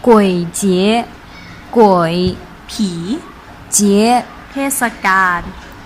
鬼节，鬼皮节，เทศกาล